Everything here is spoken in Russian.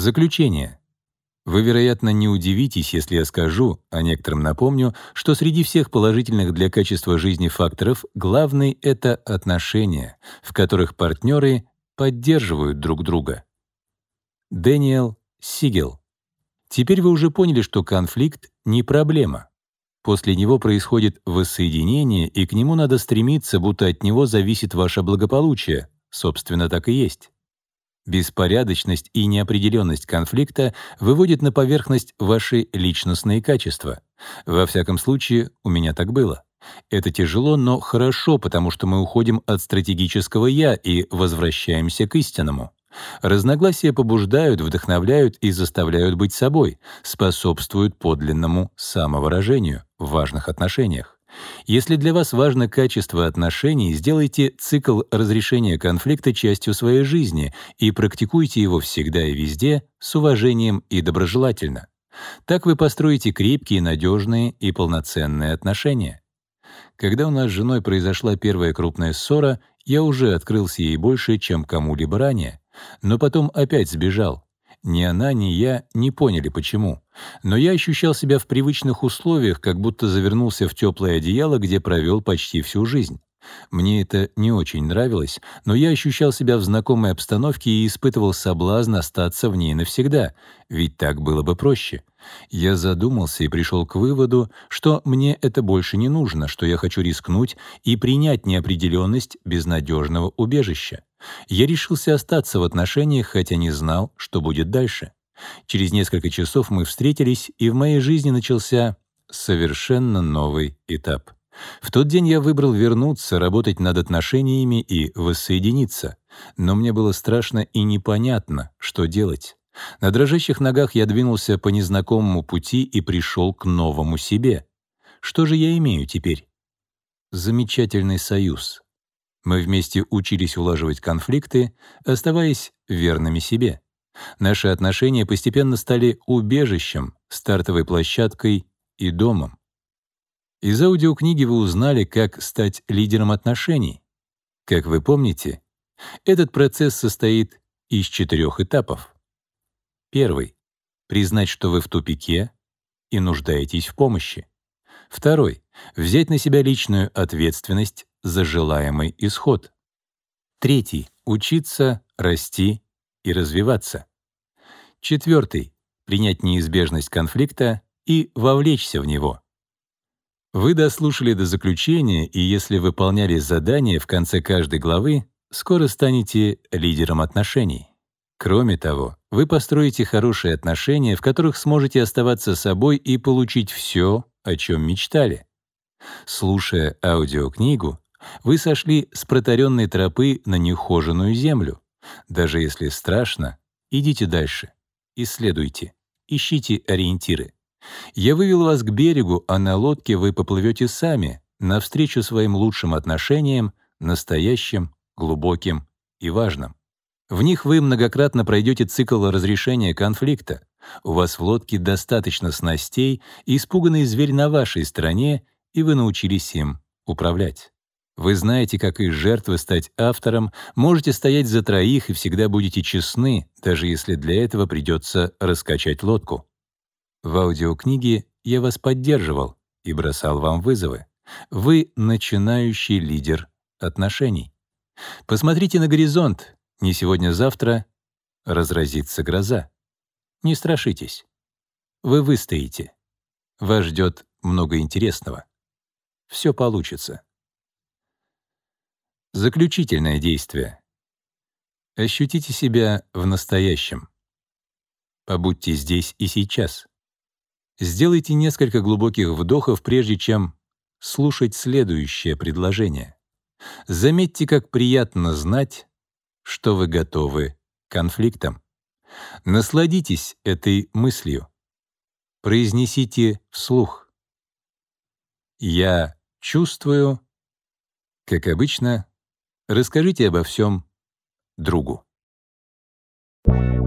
Заключение. Вы, вероятно, не удивитесь, если я скажу, а некоторым напомню, что среди всех положительных для качества жизни факторов главный — это отношения, в которых партнеры поддерживают друг друга. Дэниел Сигел. Теперь вы уже поняли, что конфликт — не проблема. После него происходит воссоединение, и к нему надо стремиться, будто от него зависит ваше благополучие. Собственно, так и есть. Беспорядочность и неопределенность конфликта выводят на поверхность ваши личностные качества. Во всяком случае, у меня так было. Это тяжело, но хорошо, потому что мы уходим от стратегического «я» и возвращаемся к истинному. Разногласия побуждают, вдохновляют и заставляют быть собой, способствуют подлинному самовыражению в важных отношениях. Если для вас важно качество отношений, сделайте цикл разрешения конфликта частью своей жизни и практикуйте его всегда и везде с уважением и доброжелательно. Так вы построите крепкие, надежные и полноценные отношения. Когда у нас с женой произошла первая крупная ссора, я уже открылся ей больше, чем кому-либо ранее, но потом опять сбежал. Ни она, ни я не поняли, почему. Но я ощущал себя в привычных условиях, как будто завернулся в теплое одеяло, где провел почти всю жизнь. Мне это не очень нравилось, но я ощущал себя в знакомой обстановке и испытывал соблазн остаться в ней навсегда, ведь так было бы проще. Я задумался и пришел к выводу, что мне это больше не нужно, что я хочу рискнуть и принять неопределенность безнадежного убежища. Я решился остаться в отношениях, хотя не знал, что будет дальше. Через несколько часов мы встретились, и в моей жизни начался совершенно новый этап. В тот день я выбрал вернуться, работать над отношениями и воссоединиться. Но мне было страшно и непонятно, что делать. На дрожащих ногах я двинулся по незнакомому пути и пришел к новому себе. Что же я имею теперь? Замечательный союз. Мы вместе учились улаживать конфликты, оставаясь верными себе. Наши отношения постепенно стали убежищем, стартовой площадкой и домом. Из аудиокниги вы узнали, как стать лидером отношений. Как вы помните, этот процесс состоит из четырех этапов. Первый — признать, что вы в тупике и нуждаетесь в помощи. Второй — взять на себя личную ответственность за желаемый исход. Третий — учиться, расти и развиваться. Четвертый — принять неизбежность конфликта и вовлечься в него. Вы дослушали до заключения, и если выполняли задание в конце каждой главы, скоро станете лидером отношений. Кроме того, вы построите хорошие отношения, в которых сможете оставаться собой и получить все, о чем мечтали. Слушая аудиокнигу, вы сошли с протаренной тропы на неухоженную землю. Даже если страшно, идите дальше. Исследуйте, ищите ориентиры. Я вывел вас к берегу, а на лодке вы поплывете сами, навстречу своим лучшим отношениям, настоящим, глубоким и важным. В них вы многократно пройдете цикл разрешения конфликта. У вас в лодке достаточно снастей, и испуганный зверь на вашей стороне, и вы научились им управлять. Вы знаете, как из жертвы стать автором, можете стоять за троих и всегда будете честны, даже если для этого придется раскачать лодку. В аудиокниге я вас поддерживал и бросал вам вызовы. Вы начинающий лидер отношений. Посмотрите на горизонт. Не сегодня-завтра разразится гроза. Не страшитесь. Вы выстоите. Вас ждет много интересного. Все получится. Заключительное действие. Ощутите себя в настоящем. Побудьте здесь и сейчас. Сделайте несколько глубоких вдохов, прежде чем слушать следующее предложение. Заметьте, как приятно знать, что вы готовы к конфликтам. Насладитесь этой мыслью. Произнесите вслух. «Я чувствую...» Как обычно, Расскажите обо всем другу. Thank you.